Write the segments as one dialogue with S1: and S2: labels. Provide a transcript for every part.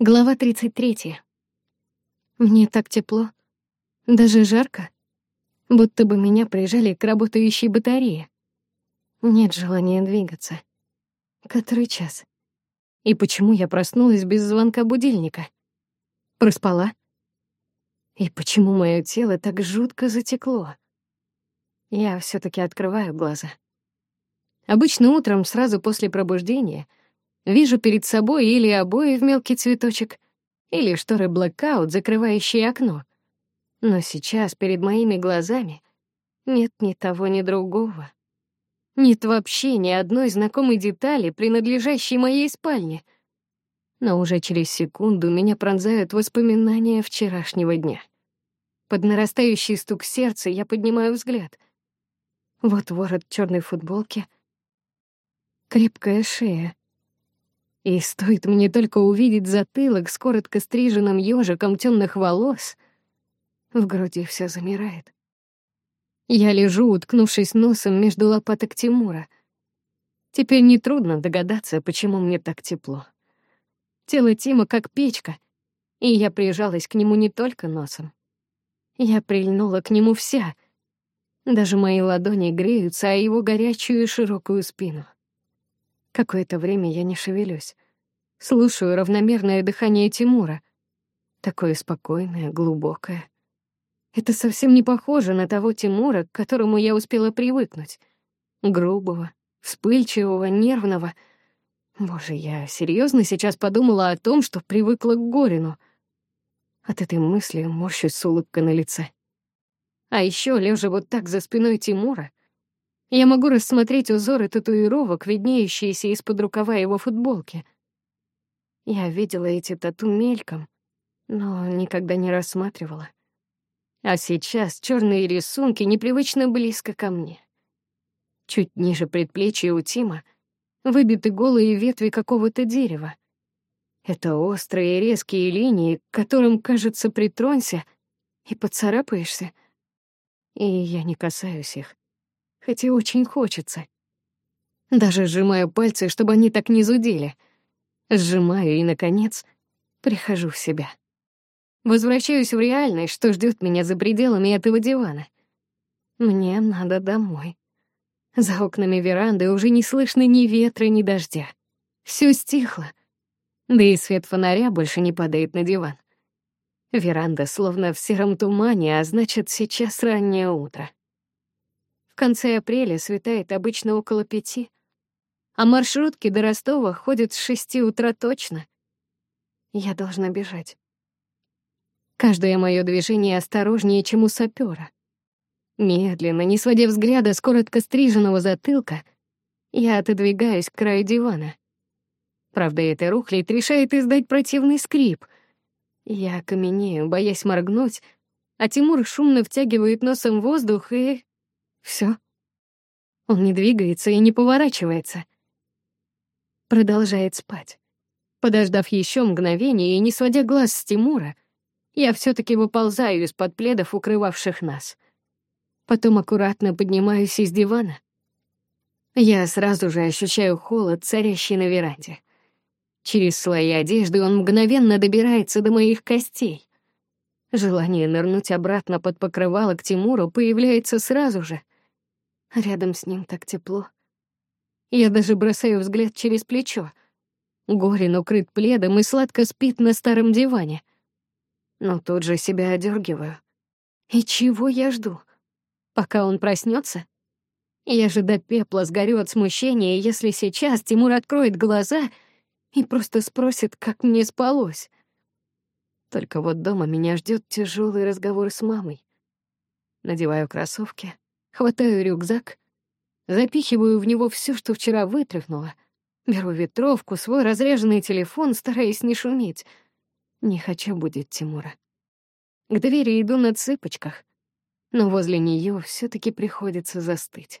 S1: Глава 33. Мне так тепло, даже жарко, будто бы меня прижали к работающей батарее. Нет желания двигаться. Который час? И почему я проснулась без звонка будильника? Проспала? И почему мое тело так жутко затекло? Я все таки открываю глаза. Обычно утром, сразу после пробуждения — Вижу перед собой или обои в мелкий цветочек, или шторы блэкаут, закрывающие окно. Но сейчас перед моими глазами нет ни того, ни другого. Нет вообще ни одной знакомой детали, принадлежащей моей спальне. Но уже через секунду меня пронзают воспоминания вчерашнего дня. Под нарастающий стук сердца я поднимаю взгляд. Вот ворот черной футболки, крепкая шея, и стоит мне только увидеть затылок с коротко стриженным ёжиком темных волос, в груди все замирает. Я лежу, уткнувшись носом между лопаток Тимура. Теперь нетрудно догадаться, почему мне так тепло. Тело Тима как печка, и я прижалась к нему не только носом. Я прильнула к нему вся. Даже мои ладони греются о его горячую и широкую спину. Какое-то время я не шевелюсь. Слушаю равномерное дыхание Тимура. Такое спокойное, глубокое. Это совсем не похоже на того Тимура, к которому я успела привыкнуть. Грубого, вспыльчивого, нервного. Боже, я серьезно сейчас подумала о том, что привыкла к Горину. От этой мысли морщусь с улыбкой на лице. А еще лежа вот так за спиной Тимура, я могу рассмотреть узоры татуировок, виднеющиеся из-под рукава его футболки. Я видела эти тату мельком, но никогда не рассматривала. А сейчас черные рисунки непривычно близко ко мне. Чуть ниже предплечья у Тима выбиты голые ветви какого-то дерева. Это острые резкие линии, к которым, кажется, притронься и поцарапаешься. И я не касаюсь их хотя очень хочется. Даже сжимаю пальцы, чтобы они так не зудели. Сжимаю и, наконец, прихожу в себя. Возвращаюсь в реальность, что ждет меня за пределами этого дивана. Мне надо домой. За окнами веранды уже не слышно ни ветра, ни дождя. Все стихло. Да и свет фонаря больше не падает на диван. Веранда словно в сером тумане, а значит, сейчас раннее утро конце апреля светает обычно около пяти, а маршрутки до Ростова ходят с шести утра точно. Я должна бежать. Каждое мое движение осторожнее, чем у сапера. Медленно, не сводя взгляда с коротко стриженного затылка, я отодвигаюсь к краю дивана. Правда, эта рухлядь решает издать противный скрип. Я каменею, боясь моргнуть, а Тимур шумно втягивает носом воздух и все. Он не двигается и не поворачивается. Продолжает спать. Подождав еще мгновение и не сводя глаз с Тимура, я все таки выползаю из-под пледов, укрывавших нас. Потом аккуратно поднимаюсь из дивана. Я сразу же ощущаю холод, царящий на веранде. Через слои одежды он мгновенно добирается до моих костей. Желание нырнуть обратно под покрывало к Тимуру появляется сразу же. Рядом с ним так тепло. Я даже бросаю взгляд через плечо. Горин укрыт пледом и сладко спит на старом диване. Но тут же себя одергиваю. И чего я жду? Пока он проснется? Я же до пепла сгорю от смущения, если сейчас Тимур откроет глаза и просто спросит, как мне спалось. Только вот дома меня ждет тяжелый разговор с мамой. Надеваю кроссовки, Хватаю рюкзак, запихиваю в него все, что вчера вытряхнула. Беру ветровку, свой разряженный телефон, стараясь не шуметь. Не хочу будить Тимура. К двери иду на цыпочках, но возле нее все таки приходится застыть.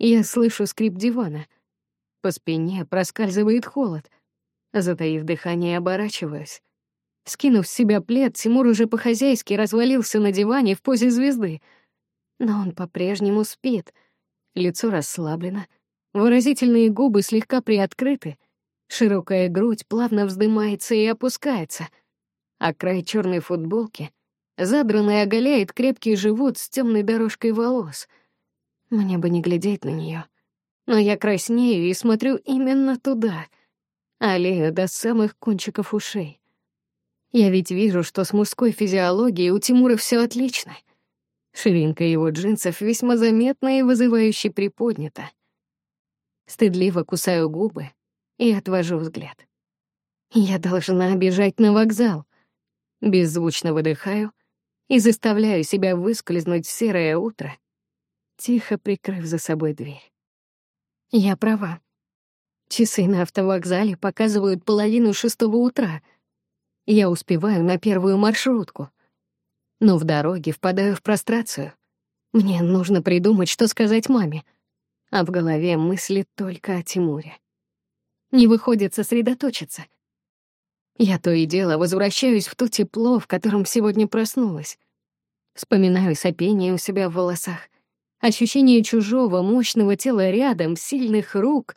S1: Я слышу скрип дивана. По спине проскальзывает холод. Затаив дыхание, оборачиваюсь. Скинув с себя плед, Тимур уже по-хозяйски развалился на диване в позе звезды — но он по-прежнему спит. Лицо расслаблено, выразительные губы слегка приоткрыты, Широкая грудь плавно вздымается и опускается, а край черной футболки, задранный, оголяет крепкий живот с темной дорожкой волос. Мне бы не глядеть на нее, но я краснею и смотрю именно туда, аллею до самых кончиков ушей. Я ведь вижу, что с мужской физиологией у Тимура все отлично. Ширинка его джинсов весьма заметна и вызывающе приподнята. Стыдливо кусаю губы и отвожу взгляд. Я должна бежать на вокзал. Беззвучно выдыхаю и заставляю себя выскользнуть в серое утро, тихо прикрыв за собой дверь. Я права. Часы на автовокзале показывают половину шестого утра. Я успеваю на первую маршрутку. Но в дороге впадаю в прострацию. Мне нужно придумать, что сказать маме — а в голове мысли только о Тимуре. Не выходит сосредоточиться. Я то и дело возвращаюсь в то тепло, в котором сегодня проснулась. Вспоминаю сопение у себя в волосах, ощущение чужого мощного тела рядом, сильных рук.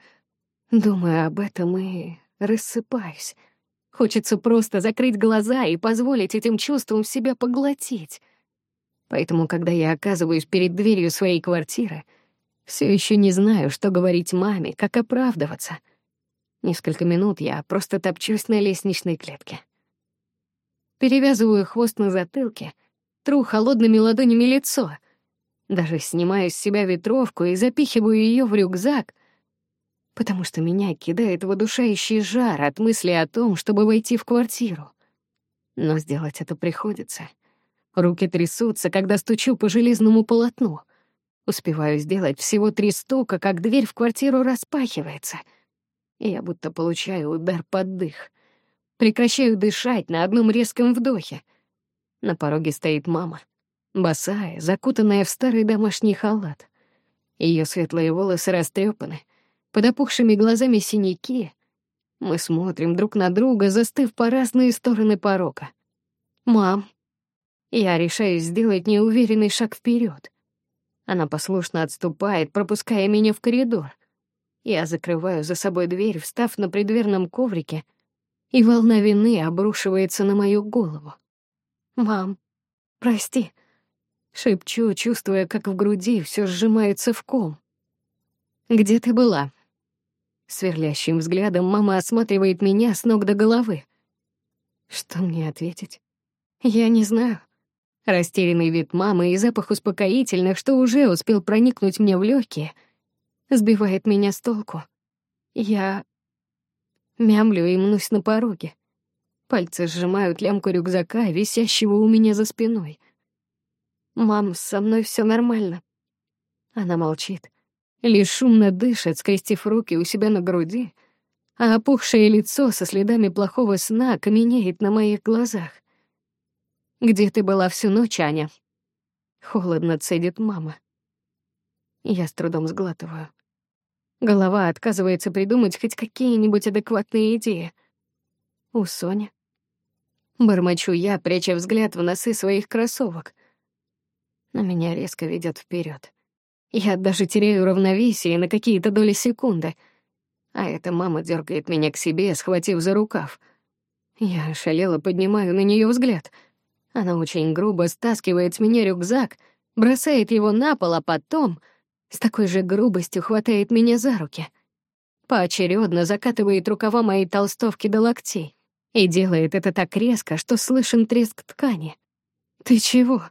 S1: Думаю об этом и рассыпаюсь. Хочется просто закрыть глаза и позволить этим чувствам себя поглотить. Поэтому, когда я оказываюсь перед дверью своей квартиры — все еще не знаю, что говорить маме, как оправдываться. Несколько минут я просто топчусь на лестничной клетке. Перевязываю хвост на затылке, тру холодными ладонями лицо. Даже снимаю с себя ветровку и запихиваю ее в рюкзак, потому что меня кидает в удушающий жар от мысли о том, чтобы войти в квартиру. Но сделать это приходится. Руки трясутся, когда стучу по железному полотну — Успеваю сделать всего три стука, как дверь в квартиру распахивается. И я будто получаю удар под дых. Прекращаю дышать на одном резком вдохе. На пороге стоит мама, босая, закутанная в старый домашний халат. Ее светлые волосы растрепаны, под опухшими глазами синяки. Мы смотрим друг на друга, застыв по разные стороны порога. «Мам!» Я решаюсь сделать неуверенный шаг вперед. Она послушно отступает, пропуская меня в коридор. Я закрываю за собой дверь, встав на предверном коврике, и волна вины обрушивается на мою голову. «Мам, прости», — шепчу, чувствуя, как в груди все сжимается в ком. «Где ты была?» Сверлящим взглядом мама осматривает меня с ног до головы. Что мне ответить? Я не знаю. Растерянный вид мамы и запах успокоительных, что уже успел проникнуть мне в легкие, сбивает меня с толку. Я мямлю и мнусь на пороге. Пальцы сжимают лямку рюкзака, висящего у меня за спиной. «Мам, со мной все нормально». Она молчит, лишь шумно дышит, скрестив руки у себя на груди, а опухшее лицо со следами плохого сна каменеет на моих глазах. Где ты была всю ночь, Аня? Холодно цедит мама. Я с трудом сглатываю. Голова отказывается придумать хоть какие-нибудь адекватные идеи. У Сони. Бормочу я, пряча взгляд в носы своих кроссовок. На меня резко ведет вперед. Я даже теряю равновесие на какие-то доли секунды. А эта мама дергает меня к себе, схватив за рукав. Я шалела, поднимаю на нее взгляд — она очень грубо стаскивает с меня рюкзак, бросает его на пол, а потом с такой же грубостью хватает меня за руки. Поочередно закатывает рукава моей толстовки до локтей и делает это так резко, что слышен треск ткани. «Ты чего?»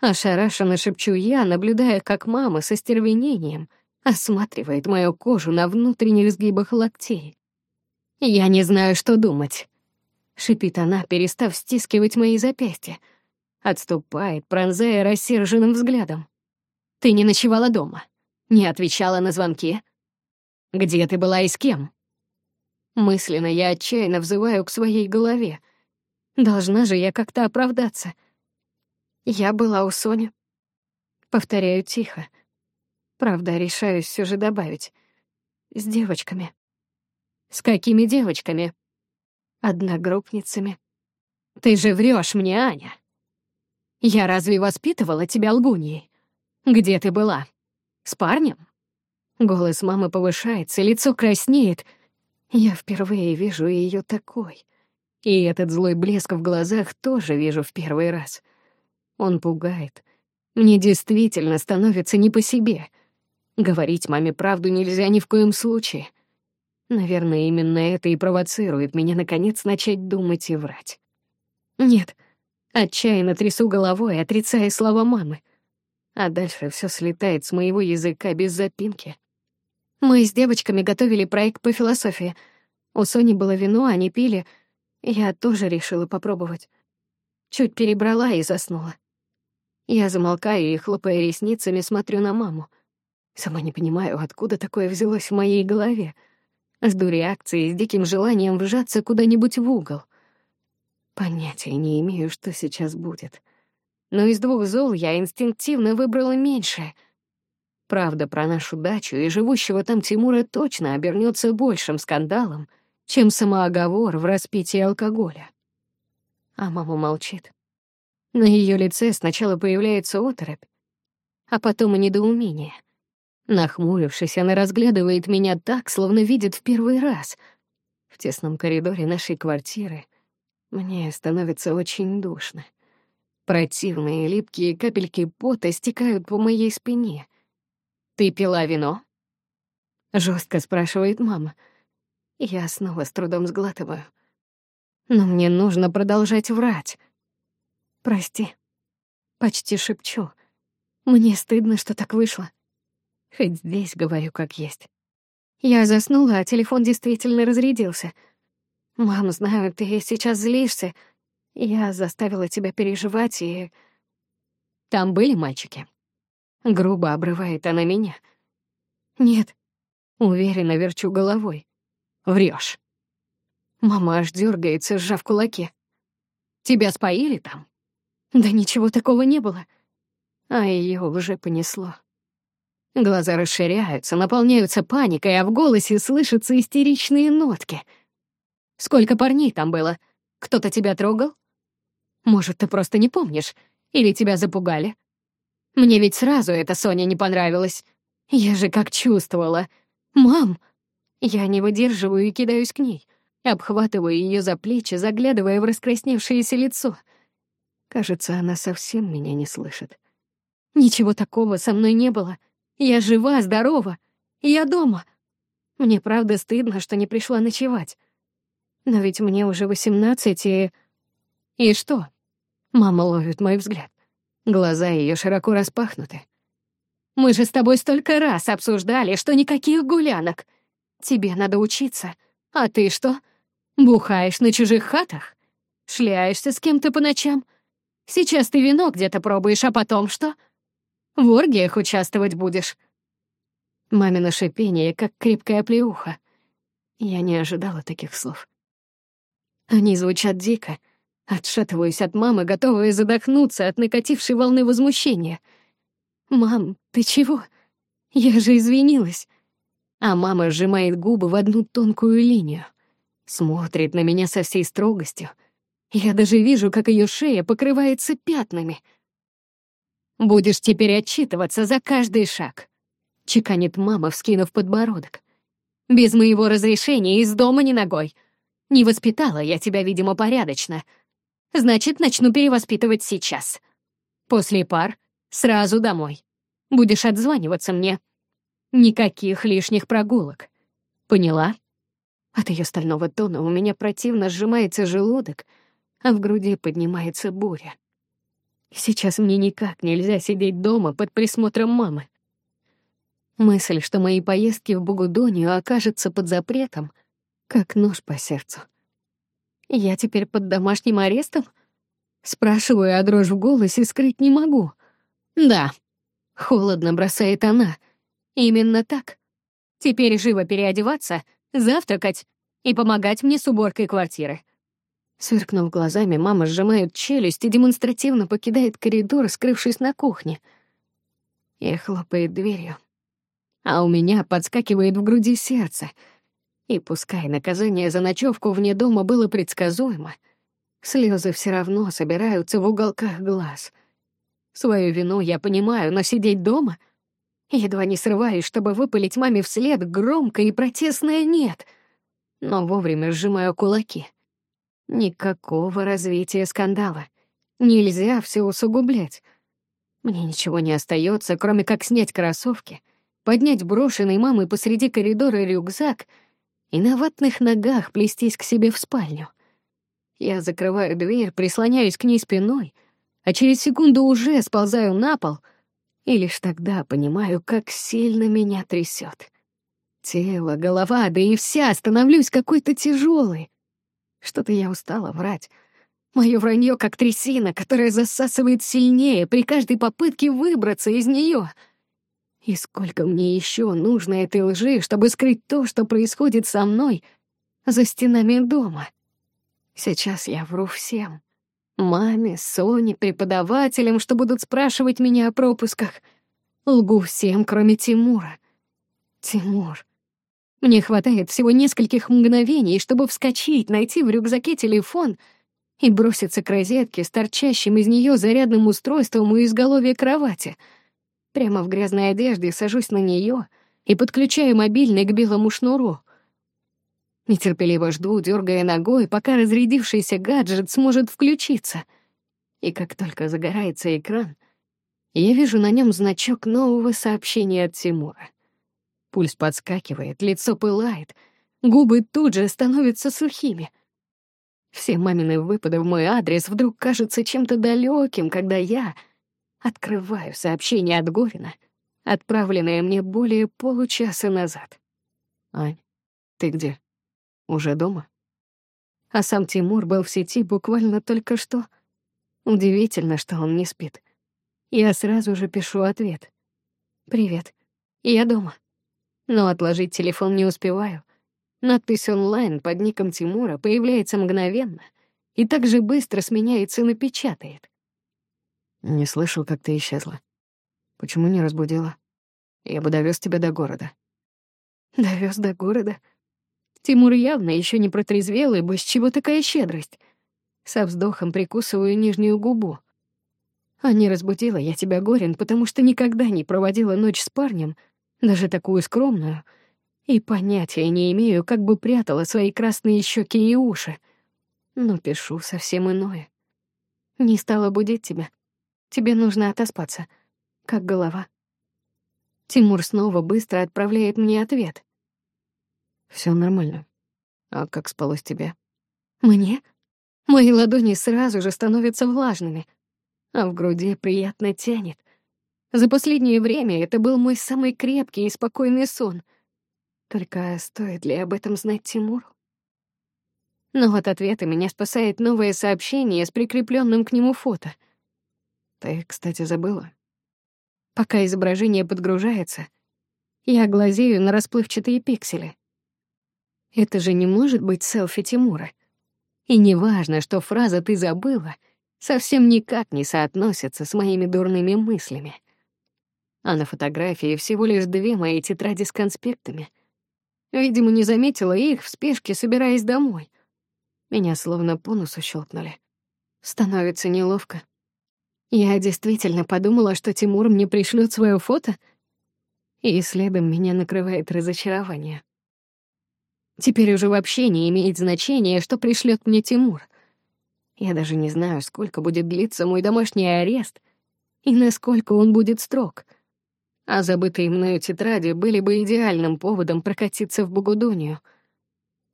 S1: Ошарашенно шепчу я, наблюдая, как мама со стервенением осматривает мою кожу на внутренних сгибах локтей. «Я не знаю, что думать», шипит она, перестав стискивать мои запястья. Отступает, пронзая рассерженным взглядом. Ты не ночевала дома, не отвечала на звонки. Где ты была и с кем? Мысленно я отчаянно взываю к своей голове. Должна же я как-то оправдаться. Я была у Сони. Повторяю тихо. Правда, решаюсь все же добавить. С девочками. С какими девочками? одногруппницами. Ты же врешь мне, Аня. Я разве воспитывала тебя лгуньей? Где ты была? С парнем? Голос мамы повышается, лицо краснеет. Я впервые вижу ее такой. И этот злой блеск в глазах тоже вижу в первый раз. Он пугает. Мне действительно становится не по себе. Говорить маме правду нельзя ни в коем случае. Наверное, именно это и провоцирует меня, наконец, начать думать и врать. Нет, отчаянно трясу головой, отрицая слова мамы. А дальше все слетает с моего языка без запинки. Мы с девочками готовили проект по философии. У Сони было вино, они пили. Я тоже решила попробовать. Чуть перебрала и заснула. Я замолкаю и, хлопая ресницами, смотрю на маму. Сама не понимаю, откуда такое взялось в моей голове — Жду реакции с диким желанием вжаться куда-нибудь в угол. Понятия не имею, что сейчас будет. Но из двух зол я инстинктивно выбрала меньшее. Правда про нашу дачу и живущего там Тимура точно обернется большим скандалом, чем самооговор в распитии алкоголя. А мама молчит. На ее лице сначала появляется оторопь, а потом и недоумение. Нахмурившись, она разглядывает меня так, словно видит в первый раз. В тесном коридоре нашей квартиры мне становится очень душно. Противные липкие капельки пота стекают по моей спине. «Ты пила вино?» Жестко спрашивает мама. Я снова с трудом сглатываю. Но мне нужно продолжать врать. «Прости». Почти шепчу. Мне стыдно, что так вышло. Хоть здесь говорю как есть. Я заснула, а телефон действительно разрядился. Мам, знаю, ты сейчас злишься. Я заставила тебя переживать и... Там были мальчики? Грубо обрывает она меня. Нет. Уверенно верчу головой. Врешь. Мама аж дергается, сжав кулаки. Тебя споили там? Да ничего такого не было. А ее уже понесло. Глаза расширяются, наполняются паникой, а в голосе слышатся истеричные нотки. «Сколько парней там было? Кто-то тебя трогал? Может, ты просто не помнишь? Или тебя запугали? Мне ведь сразу эта Соня не понравилась. Я же как чувствовала. Мам!» Я не выдерживаю и кидаюсь к ней. Обхватываю ее за плечи, заглядывая в раскрасневшееся лицо. Кажется, она совсем меня не слышит. Ничего такого со мной не было. Я жива, здорова. Я дома. Мне правда стыдно, что не пришла ночевать. Но ведь мне уже восемнадцать, и... И что? Мама ловит мой взгляд. Глаза ее широко распахнуты. Мы же с тобой столько раз обсуждали, что никаких гулянок. Тебе надо учиться. А ты что? Бухаешь на чужих хатах? Шляешься с кем-то по ночам? Сейчас ты вино где-то пробуешь, а потом что? В оргиях участвовать будешь». Мамино шипение, как крепкая плеуха. Я не ожидала таких слов. Они звучат дико. Отшатываюсь от мамы, готовая задохнуться от накатившей волны возмущения. «Мам, ты чего? Я же извинилась». А мама сжимает губы в одну тонкую линию. Смотрит на меня со всей строгостью. Я даже вижу, как ее шея покрывается пятнами — Будешь теперь отчитываться за каждый шаг», — чеканит мама, вскинув подбородок. «Без моего разрешения из дома ни ногой. Не воспитала я тебя, видимо, порядочно. Значит, начну перевоспитывать сейчас. После пар сразу домой. Будешь отзваниваться мне. Никаких лишних прогулок. Поняла?» От ее стального тона у меня противно сжимается желудок, а в груди поднимается буря. Сейчас мне никак нельзя сидеть дома под присмотром мамы. Мысль, что мои поездки в Бугудонию окажутся под запретом, как нож по сердцу. Я теперь под домашним арестом? Спрашиваю, а дрожь в голосе скрыть не могу. Да, холодно бросает она. Именно так. Теперь живо переодеваться, завтракать и помогать мне с уборкой квартиры. Сверкнув глазами, мама сжимает челюсть и демонстративно покидает коридор, скрывшись на кухне. И хлопает дверью. А у меня подскакивает в груди сердце. И пускай наказание за ночевку вне дома было предсказуемо, слезы все равно собираются в уголках глаз. Свою вину я понимаю, но сидеть дома... Едва не срываюсь, чтобы выпалить маме вслед громко и протестное «нет». но вовремя сжимаю кулаки. Никакого развития скандала. Нельзя все усугублять. Мне ничего не остается, кроме как снять кроссовки, поднять брошенный мамой посреди коридора рюкзак и на ватных ногах плестись к себе в спальню. Я закрываю дверь, прислоняюсь к ней спиной, а через секунду уже сползаю на пол и лишь тогда понимаю, как сильно меня трясет. Тело, голова, да и вся становлюсь какой-то тяжелой. Что-то я устала врать. Моё вранье как трясина, которая засасывает сильнее при каждой попытке выбраться из нее. И сколько мне еще нужно этой лжи, чтобы скрыть то, что происходит со мной за стенами дома? Сейчас я вру всем. Маме, Соне, преподавателям, что будут спрашивать меня о пропусках. Лгу всем, кроме Тимура. Тимур. Мне хватает всего нескольких мгновений, чтобы вскочить, найти в рюкзаке телефон и броситься к розетке с торчащим из нее зарядным устройством у изголовья кровати. Прямо в грязной одежде сажусь на нее и подключаю мобильный к белому шнуру. Нетерпеливо жду, дергая ногой, пока разрядившийся гаджет сможет включиться. И как только загорается экран, я вижу на нем значок нового сообщения от Тимура. Пульс подскакивает, лицо пылает, губы тут же становятся сухими. Все мамины выпады в мой адрес вдруг кажутся чем-то далеким, когда я открываю сообщение от Горина, отправленное мне более получаса назад. «Ань, ты где? Уже дома?» А сам Тимур был в сети буквально только что. Удивительно, что он не спит. Я сразу же пишу ответ. «Привет, я дома» но отложить телефон не успеваю. Надпись онлайн под ником Тимура появляется мгновенно и так же быстро сменяется и напечатает. Не слышал, как ты исчезла. Почему не разбудила? Я бы довез тебя до города. Довез до города? Тимур явно еще не протрезвел, ибо с чего такая щедрость? Со вздохом прикусываю нижнюю губу. А не разбудила я тебя, Горин, потому что никогда не проводила ночь с парнем, даже такую скромную, и понятия не имею, как бы прятала свои красные щеки и уши. Но пишу совсем иное. Не стала будить тебя. Тебе нужно отоспаться. Как голова. Тимур снова быстро отправляет мне ответ. Все нормально. А как спалось тебе? Мне? Мои ладони сразу же становятся влажными, а в груди приятно тянет. За последнее время это был мой самый крепкий и спокойный сон. Только стоит ли об этом знать Тимуру? Но от ответа меня спасает новое сообщение с прикрепленным к нему фото. Ты, кстати, забыла. Пока изображение подгружается, я глазею на расплывчатые пиксели. Это же не может быть селфи Тимура. И не важно, что фраза «ты забыла» совсем никак не соотносится с моими дурными мыслями а на фотографии всего лишь две мои тетради с конспектами. Видимо, не заметила их в спешке, собираясь домой. Меня словно по носу щелкнули. Становится неловко. Я действительно подумала, что Тимур мне пришлет свое фото, и следом меня накрывает разочарование. Теперь уже вообще не имеет значения, что пришлет мне Тимур. Я даже не знаю, сколько будет длиться мой домашний арест и насколько он будет строг — а забытые мною тетради были бы идеальным поводом прокатиться в Бугудонию.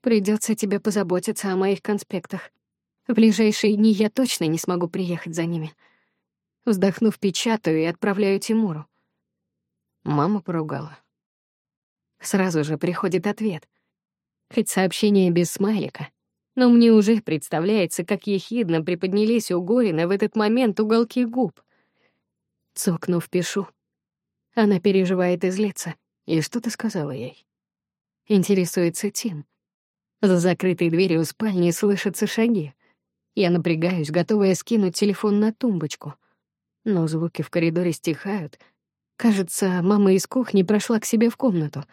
S1: Придется тебе позаботиться о моих конспектах. В ближайшие дни я точно не смогу приехать за ними. Вздохнув, печатаю и отправляю Тимуру. Мама поругала. Сразу же приходит ответ. Хоть сообщение без смайлика, но мне уже представляется, как ехидно приподнялись у Горина в этот момент уголки губ. Цокнув, пишу. Она переживает и злится. И что ты сказала ей? Интересуется Тим. За закрытой дверью спальни слышатся шаги. Я напрягаюсь, готовая скинуть телефон на тумбочку. Но звуки в коридоре стихают. Кажется, мама из кухни прошла к себе в комнату.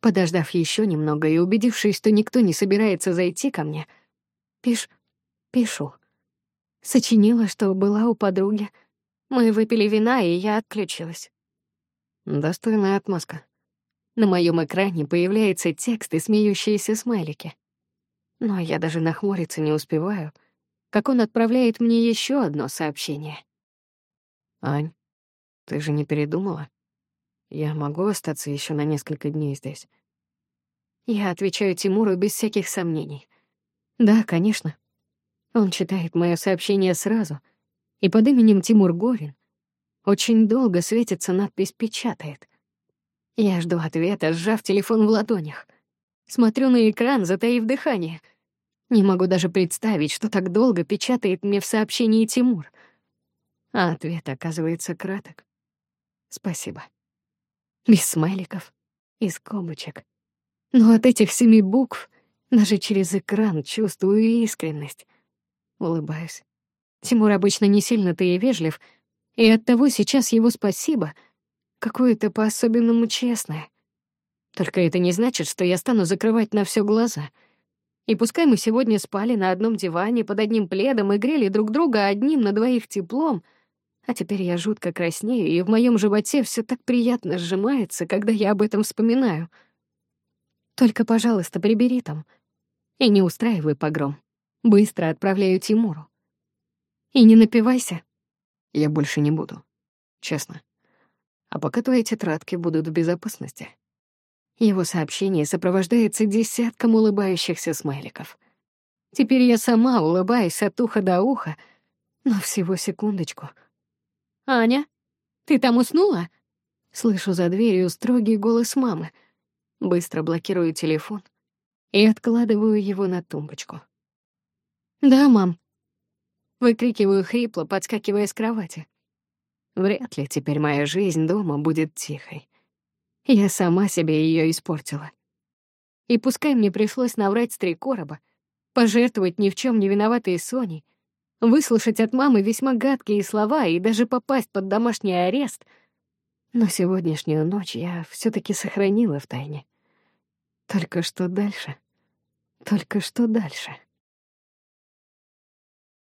S1: Подождав еще немного и убедившись, что никто не собирается зайти ко мне, пиш... пишу. Сочинила, что была у подруги. Мы выпили вина, и я отключилась. Достойная отмазка. На моем экране появляется текст и смеющиеся смайлики. Но я даже нахмуриться не успеваю, как он отправляет мне еще одно сообщение. «Ань, ты же не передумала? Я могу остаться еще на несколько дней здесь?» Я отвечаю Тимуру без всяких сомнений. «Да, конечно». Он читает мое сообщение сразу, и под именем Тимур Горин очень долго светится надпись «Печатает». Я жду ответа, сжав телефон в ладонях. Смотрю на экран, затаив дыхание. Не могу даже представить, что так долго печатает мне в сообщении Тимур. А ответ оказывается краток. Спасибо. Без смайликов и скобочек. Но от этих семи букв даже через экран чувствую искренность. Улыбаюсь. Тимур обычно не сильно-то и вежлив, и оттого сейчас его спасибо — какое-то по-особенному честное. Только это не значит, что я стану закрывать на все глаза. И пускай мы сегодня спали на одном диване под одним пледом и грели друг друга одним на двоих теплом, а теперь я жутко краснею, и в моем животе все так приятно сжимается, когда я об этом вспоминаю. Только, пожалуйста, прибери там. И не устраивай погром. Быстро отправляю Тимуру. И не напивайся. Я больше не буду. Честно а пока твои тетрадки будут в безопасности. Его сообщение сопровождается десятком улыбающихся смайликов. Теперь я сама улыбаюсь от уха до уха, но всего секундочку. «Аня, ты там уснула?» Слышу за дверью строгий голос мамы. Быстро блокирую телефон и откладываю его на тумбочку. «Да, мам». Выкрикиваю хрипло, подскакивая с кровати. Вряд ли теперь моя жизнь дома будет тихой. Я сама себе ее испортила. И пускай мне пришлось наврать с три короба, пожертвовать ни в чем не виноватой Соней, выслушать от мамы весьма гадкие слова и даже попасть под домашний арест, но сегодняшнюю ночь я все таки сохранила в тайне. Только что дальше? Только что дальше?